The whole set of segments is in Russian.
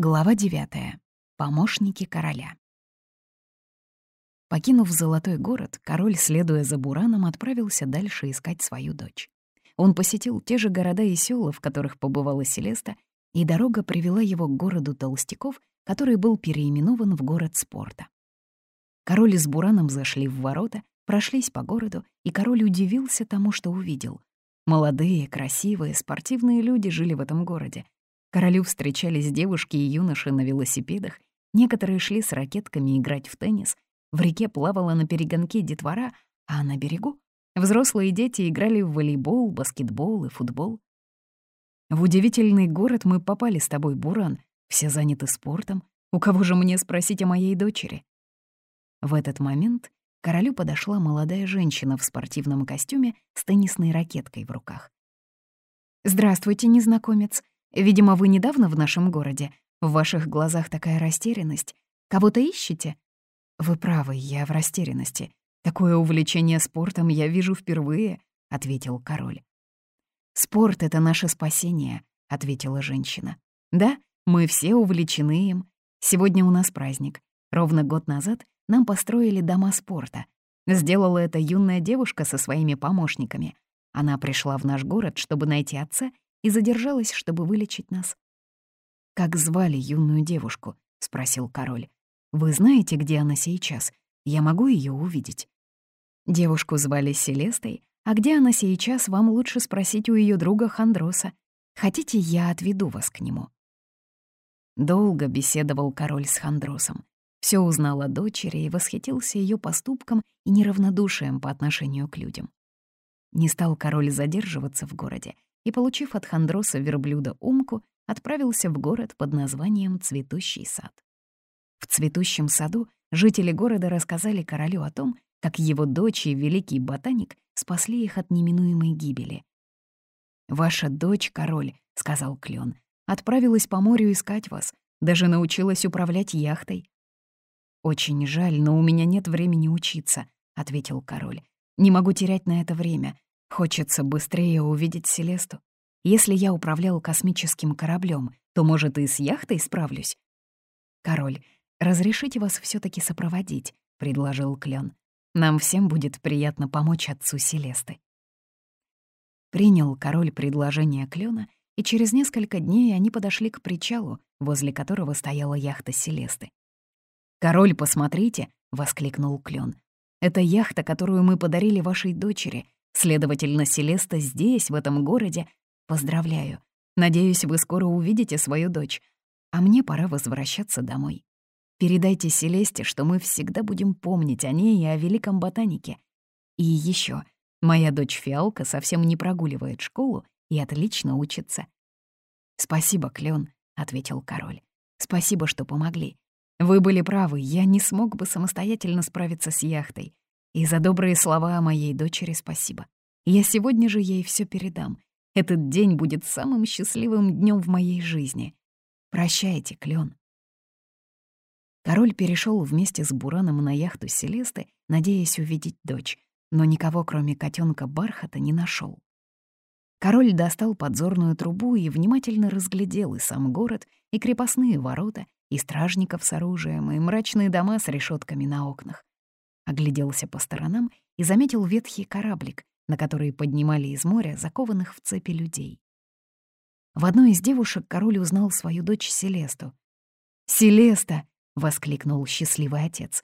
Глава 9. Помощники короля. Покинув Золотой город, король, следуя за Бураном, отправился дальше искать свою дочь. Он посетил те же города и села, в которых побывала Селеста, и дорога привела его к городу Толстяков, который был переименован в город спорта. Король с Бураном зашли в ворота, прошлись по городу, и король удивился тому, что увидел. Молодые, красивые, спортивные люди жили в этом городе — Королю встречались девушки и юноши на велосипедах, некоторые шли с ракетками играть в теннис, в реке плавала на перегонке детвора, а на берегу взрослые дети играли в волейбол, баскетбол и футбол. В удивительный город мы попали с тобой, Буран. Все заняты спортом. У кого же мне спросить о моей дочери? В этот момент королю подошла молодая женщина в спортивном костюме с теннисной ракеткой в руках. «Здравствуйте, незнакомец. Видимо, вы недавно в нашем городе. В ваших глазах такая растерянность. Кого-то ищете? Вы правы, я в растерянности. Такое увлечение спортом я вижу впервые, ответил король. Спорт — это наше спасение, ответила женщина. Да, мы все увлечены им. Сегодня у нас праздник. Ровно год назад нам построили дома спорта. Сделала это юная девушка со своими помощниками. Она пришла в наш город, чтобы найти отца и задержалась, чтобы вылечить нас. «Как звали юную девушку?» — спросил король. «Вы знаете, где она сейчас? Я могу ее увидеть?» Девушку звали Селестой, а где она сейчас, вам лучше спросить у ее друга Хандроса. Хотите, я отведу вас к нему?» Долго беседовал король с Хандросом. Все узнал о дочери и восхитился ее поступком и неравнодушием по отношению к людям. Не стал король задерживаться в городе и, получив от Хандроса верблюда умку, отправился в город под названием Цветущий сад. В цветущем саду жители города рассказали королю о том, как его дочь и великий ботаник спасли их от неминуемой гибели. «Ваша дочь, король», — сказал Клён, — «отправилась по морю искать вас, даже научилась управлять яхтой». «Очень жаль, но у меня нет времени учиться», — ответил король. «Не могу терять на это время. Хочется быстрее увидеть Селесту. Если я управлял космическим кораблем, то, может, и с яхтой справлюсь? Король, разрешите вас все таки сопроводить, — предложил Клен. Нам всем будет приятно помочь отцу Селесты. Принял король предложение Клена, и через несколько дней они подошли к причалу, возле которого стояла яхта Селесты. «Король, посмотрите!» — воскликнул Клен. «Это яхта, которую мы подарили вашей дочери. Следовательно, Селеста здесь, в этом городе. Поздравляю. Надеюсь, вы скоро увидите свою дочь. А мне пора возвращаться домой. Передайте Селесте, что мы всегда будем помнить о ней и о великом ботанике. И еще, моя дочь Фиалка совсем не прогуливает школу и отлично учится. «Спасибо, Клён», — ответил король. «Спасибо, что помогли. Вы были правы, я не смог бы самостоятельно справиться с яхтой. И за добрые слова о моей дочери спасибо. Я сегодня же ей все передам. Этот день будет самым счастливым днем в моей жизни. Прощайте, Клен. Король перешел вместе с Бураном на яхту Селесты, надеясь увидеть дочь, но никого, кроме котенка Бархата, не нашел. Король достал подзорную трубу и внимательно разглядел и сам город, и крепостные ворота, и стражников с оружием, и мрачные дома с решетками на окнах огляделся по сторонам и заметил ветхий кораблик, на который поднимали из моря закованных в цепи людей. В одной из девушек король узнал свою дочь Селесту. «Селеста!» — воскликнул счастливый отец.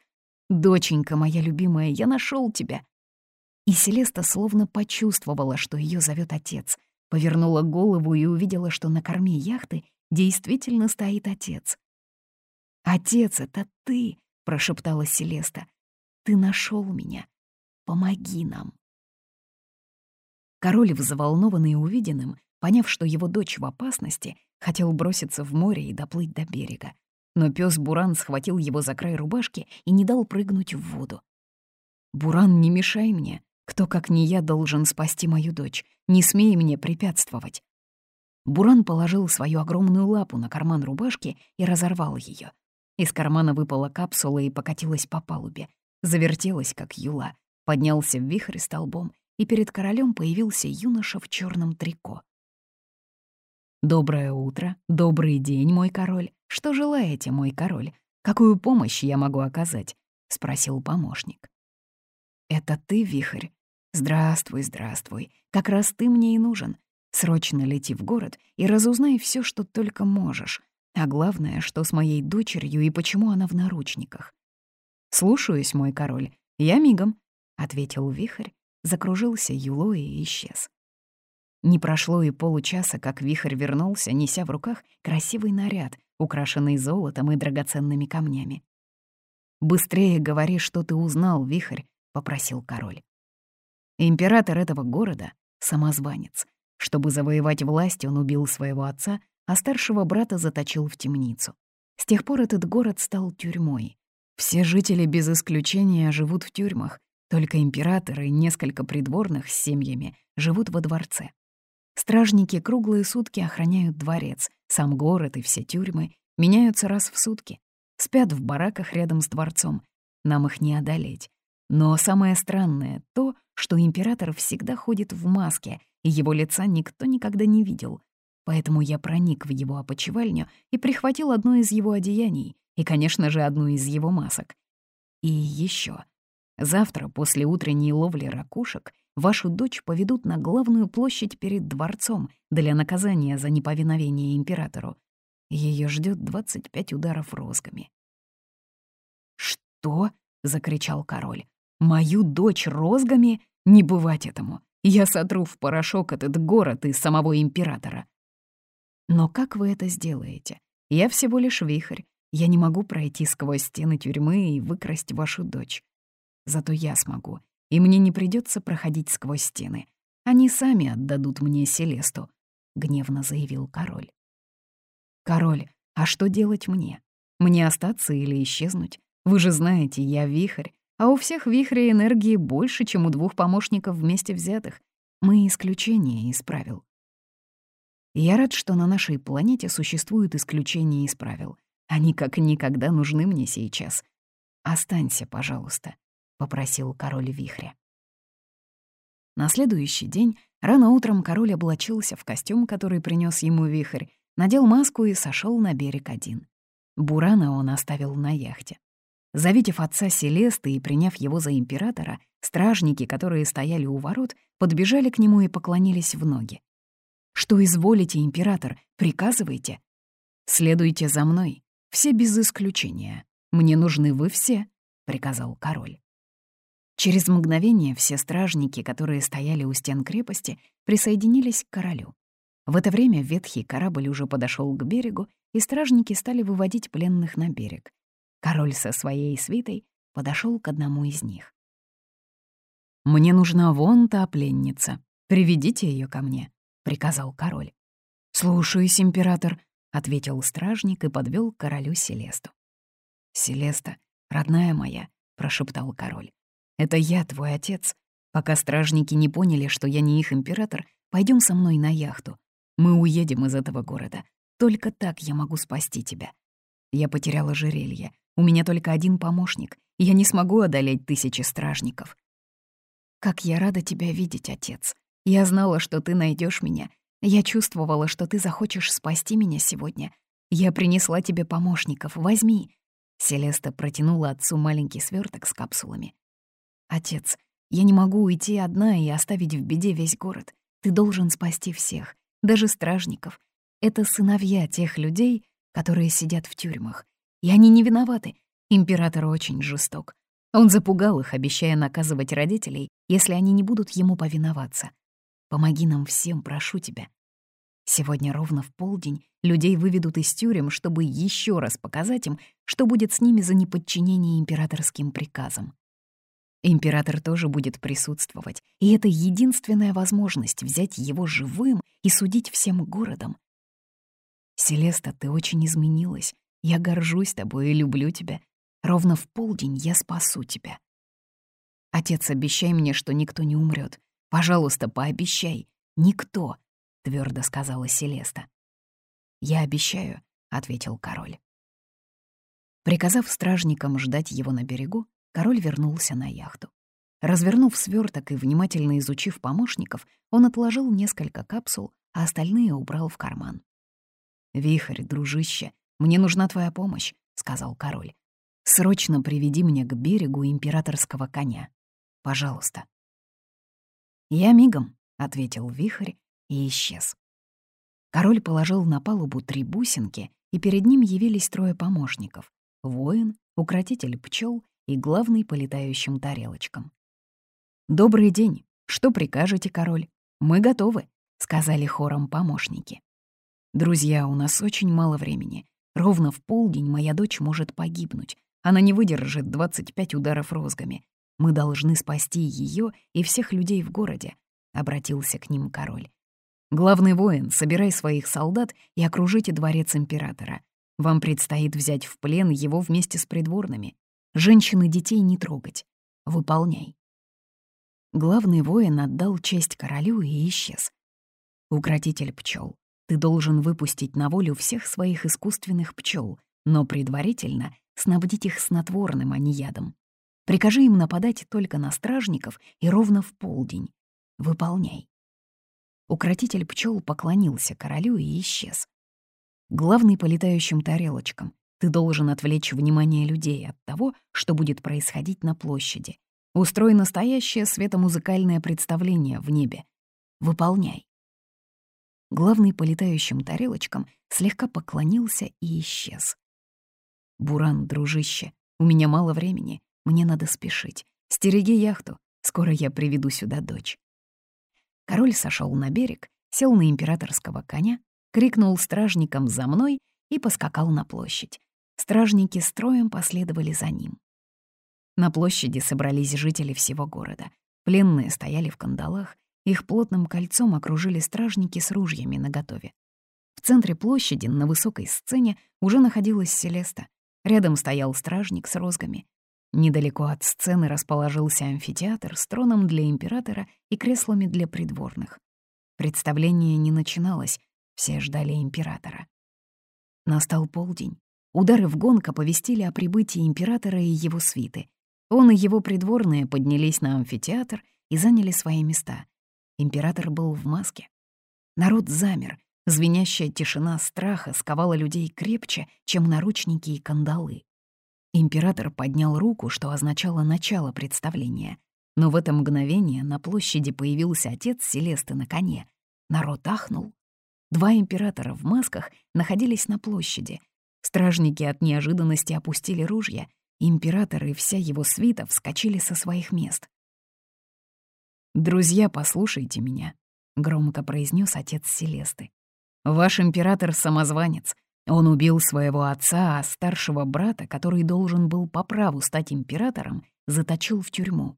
«Доченька моя любимая, я нашел тебя!» И Селеста словно почувствовала, что ее зовет отец, повернула голову и увидела, что на корме яхты действительно стоит отец. «Отец, это ты!» — прошептала Селеста. Ты нашел меня. Помоги нам. Король, взволнованный увиденным, поняв, что его дочь в опасности, хотел броситься в море и доплыть до берега. Но пес Буран схватил его за край рубашки и не дал прыгнуть в воду. «Буран, не мешай мне. Кто, как не я, должен спасти мою дочь? Не смей мне препятствовать». Буран положил свою огромную лапу на карман рубашки и разорвал ее. Из кармана выпала капсула и покатилась по палубе завертелась, как юла, поднялся в вихрь столбом, и перед королем появился юноша в черном трико. «Доброе утро, добрый день, мой король. Что желаете, мой король? Какую помощь я могу оказать?» — спросил помощник. «Это ты, Вихрь? Здравствуй, здравствуй. Как раз ты мне и нужен. Срочно лети в город и разузнай все, что только можешь. А главное, что с моей дочерью и почему она в наручниках. «Слушаюсь, мой король. Я мигом», — ответил Вихрь, закружился юлой и исчез. Не прошло и получаса, как Вихрь вернулся, неся в руках красивый наряд, украшенный золотом и драгоценными камнями. «Быстрее говори, что ты узнал, Вихрь», — попросил король. Император этого города — самозванец. Чтобы завоевать власть, он убил своего отца, а старшего брата заточил в темницу. С тех пор этот город стал тюрьмой. Все жители без исключения живут в тюрьмах, только император и несколько придворных с семьями живут во дворце. Стражники круглые сутки охраняют дворец, сам город и все тюрьмы меняются раз в сутки. Спят в бараках рядом с дворцом. Нам их не одолеть. Но самое странное — то, что император всегда ходит в маске, и его лица никто никогда не видел. Поэтому я проник в его опочивальню и прихватил одно из его одеяний и, конечно же, одну из его масок. И еще. Завтра, после утренней ловли ракушек, вашу дочь поведут на главную площадь перед дворцом для наказания за неповиновение императору. Ее ждет 25 ударов розгами. «Что?» — закричал король. «Мою дочь розгами? Не бывать этому! Я сотру в порошок этот город и самого императора!» «Но как вы это сделаете? Я всего лишь вихрь. Я не могу пройти сквозь стены тюрьмы и выкрасть вашу дочь. Зато я смогу, и мне не придется проходить сквозь стены. Они сами отдадут мне Селесту», — гневно заявил король. «Король, а что делать мне? Мне остаться или исчезнуть? Вы же знаете, я вихрь, а у всех вихрей энергии больше, чем у двух помощников вместе взятых. Мы исключение из правил. Я рад, что на нашей планете существуют исключения из правил. Они как никогда нужны мне сейчас. Останься, пожалуйста, — попросил король вихря. На следующий день рано утром король облачился в костюм, который принес ему вихрь, надел маску и сошел на берег один. Бурана он оставил на яхте. Завидев отца Селесты и приняв его за императора, стражники, которые стояли у ворот, подбежали к нему и поклонились в ноги. «Что изволите, император, приказывайте?» «Следуйте за мной, все без исключения. Мне нужны вы все», — приказал король. Через мгновение все стражники, которые стояли у стен крепости, присоединились к королю. В это время ветхий корабль уже подошел к берегу, и стражники стали выводить пленных на берег. Король со своей свитой подошел к одному из них. «Мне нужна вон та пленница. Приведите ее ко мне», — приказал король. «Слушаюсь, император», — ответил стражник и подвел к королю Селесту. «Селеста, родная моя», — прошептал король. «Это я, твой отец. Пока стражники не поняли, что я не их император, пойдем со мной на яхту. Мы уедем из этого города. Только так я могу спасти тебя. Я потеряла ожерелье. У меня только один помощник. Я не смогу одолеть тысячи стражников. Как я рада тебя видеть, отец. Я знала, что ты найдешь меня. Я чувствовала, что ты захочешь спасти меня сегодня. Я принесла тебе помощников. Возьми. Селеста протянула отцу маленький сверток с капсулами. Отец, я не могу уйти одна и оставить в беде весь город. Ты должен спасти всех даже стражников. Это сыновья тех людей, которые сидят в тюрьмах. И они не виноваты. Император очень жесток. Он запугал их, обещая наказывать родителей, если они не будут ему повиноваться. Помоги нам всем, прошу тебя. Сегодня ровно в полдень людей выведут из тюрем, чтобы еще раз показать им, что будет с ними за неподчинение императорским приказам. Император тоже будет присутствовать, и это единственная возможность взять его живым и судить всем городом. Селеста, ты очень изменилась. Я горжусь тобой и люблю тебя. Ровно в полдень я спасу тебя. Отец, обещай мне, что никто не умрет. Пожалуйста, пообещай. Никто, твердо сказала Селеста. Я обещаю, ответил король. Приказав стражникам ждать его на берегу, Король вернулся на яхту. Развернув сверток и внимательно изучив помощников, он отложил несколько капсул, а остальные убрал в карман. «Вихрь, дружище, мне нужна твоя помощь», — сказал король. «Срочно приведи мне к берегу императорского коня. Пожалуйста». «Я мигом», — ответил вихрь и исчез. Король положил на палубу три бусинки, и перед ним явились трое помощников — воин, укротитель пчел и главный по летающим тарелочкам. «Добрый день. Что прикажете, король? Мы готовы», — сказали хором помощники. «Друзья, у нас очень мало времени. Ровно в полдень моя дочь может погибнуть. Она не выдержит 25 ударов розгами. Мы должны спасти ее и всех людей в городе», — обратился к ним король. Главный воин, собирай своих солдат и окружите дворец императора. Вам предстоит взять в плен его вместе с придворными. Женщин и детей не трогать. Выполняй. Главный воин отдал честь королю и исчез. Укротитель пчел, ты должен выпустить на волю всех своих искусственных пчел, но предварительно снабдить их снотворным, а не ядом. Прикажи им нападать только на стражников и ровно в полдень. Выполняй. Укротитель пчел поклонился королю и исчез. Главный по летающим тарелочкам. Ты должен отвлечь внимание людей от того, что будет происходить на площади. Устрой настоящее светомузыкальное представление в небе. Выполняй. Главный по летающим тарелочкам слегка поклонился и исчез. «Буран, дружище, у меня мало времени, мне надо спешить. Стереги яхту, скоро я приведу сюда дочь». Король сошел на берег, сел на императорского коня, крикнул стражникам «за мной» и поскакал на площадь. Стражники строем последовали за ним. На площади собрались жители всего города. Пленные стояли в кандалах, их плотным кольцом окружили стражники с ружьями наготове. В центре площади, на высокой сцене, уже находилась Селеста. Рядом стоял стражник с розгами. Недалеко от сцены расположился амфитеатр с троном для императора и креслами для придворных. Представление не начиналось, все ждали императора. Настал полдень. Удары в гонг оповестили о прибытии императора и его свиты. Он и его придворные поднялись на амфитеатр и заняли свои места. Император был в маске. Народ замер, звенящая тишина страха сковала людей крепче, чем наручники и кандалы. Император поднял руку, что означало начало представления. Но в это мгновение на площади появился отец Селесты на коне. Народ ахнул. Два императора в масках находились на площади. Стражники от неожиданности опустили ружья. Император и вся его свита вскочили со своих мест. «Друзья, послушайте меня», — громко произнес отец Селесты. «Ваш император — самозванец. Он убил своего отца, а старшего брата, который должен был по праву стать императором, заточил в тюрьму.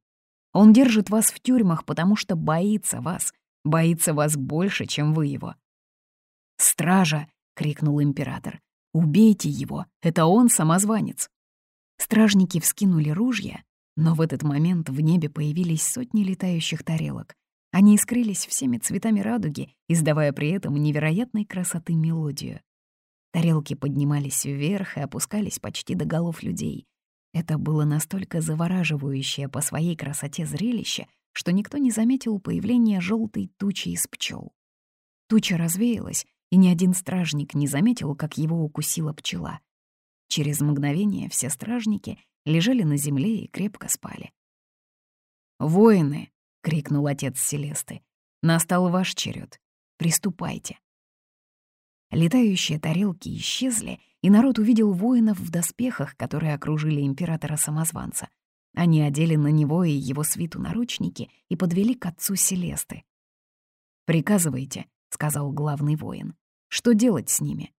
Он держит вас в тюрьмах, потому что боится вас, боится вас больше, чем вы его. «Стража!» — крикнул император. «Убейте его! Это он самозванец!» Стражники вскинули ружья, но в этот момент в небе появились сотни летающих тарелок. Они искрились всеми цветами радуги, издавая при этом невероятной красоты мелодию. Тарелки поднимались вверх и опускались почти до голов людей. Это было настолько завораживающее по своей красоте зрелище, что никто не заметил появления желтой тучи из пчел. Туча развеялась, и ни один стражник не заметил, как его укусила пчела. Через мгновение все стражники лежали на земле и крепко спали. «Воины!» — крикнул отец Селесты. «Настал ваш черед. Приступайте». Летающие тарелки исчезли, и народ увидел воинов в доспехах, которые окружили императора-самозванца. Они одели на него и его свиту наручники и подвели к отцу Селесты. «Приказывайте», — сказал главный воин. «Что делать с ними?»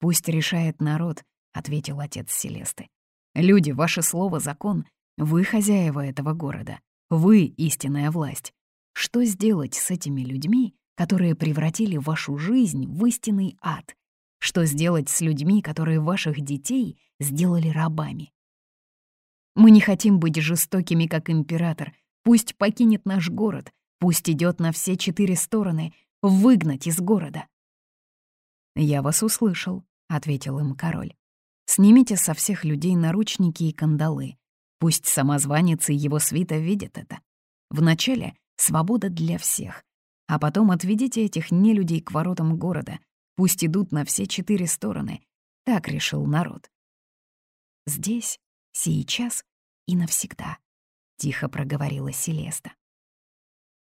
«Пусть решает народ», — ответил отец Селесты. «Люди, ваше слово — закон. Вы хозяева этого города. Вы — истинная власть. Что сделать с этими людьми, которые превратили вашу жизнь в истинный ад? Что сделать с людьми, которые ваших детей сделали рабами? Мы не хотим быть жестокими, как император. Пусть покинет наш город, пусть идет на все четыре стороны, выгнать из города. «Я вас услышал», — ответил им король. «Снимите со всех людей наручники и кандалы. Пусть самозванец и его свита видят это. Вначале свобода для всех, а потом отведите этих нелюдей к воротам города. Пусть идут на все четыре стороны. Так решил народ. Здесь, сейчас и навсегда, — тихо проговорила Селеста.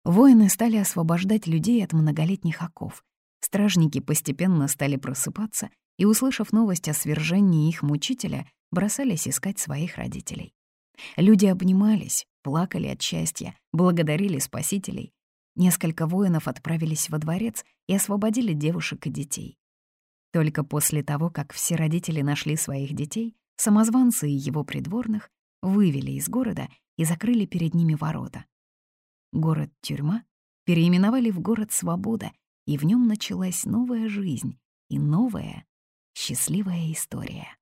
Воины стали освобождать людей от многолетних оков. Стражники постепенно стали просыпаться и, услышав новость о свержении их мучителя, бросались искать своих родителей. Люди обнимались, плакали от счастья, благодарили спасителей. Несколько воинов отправились во дворец и освободили девушек и детей. Только после того, как все родители нашли своих детей, самозванцы и его придворных вывели из города и закрыли перед ними ворота. Город-тюрьма переименовали в город Свобода, и в нем началась новая жизнь и новая счастливая история.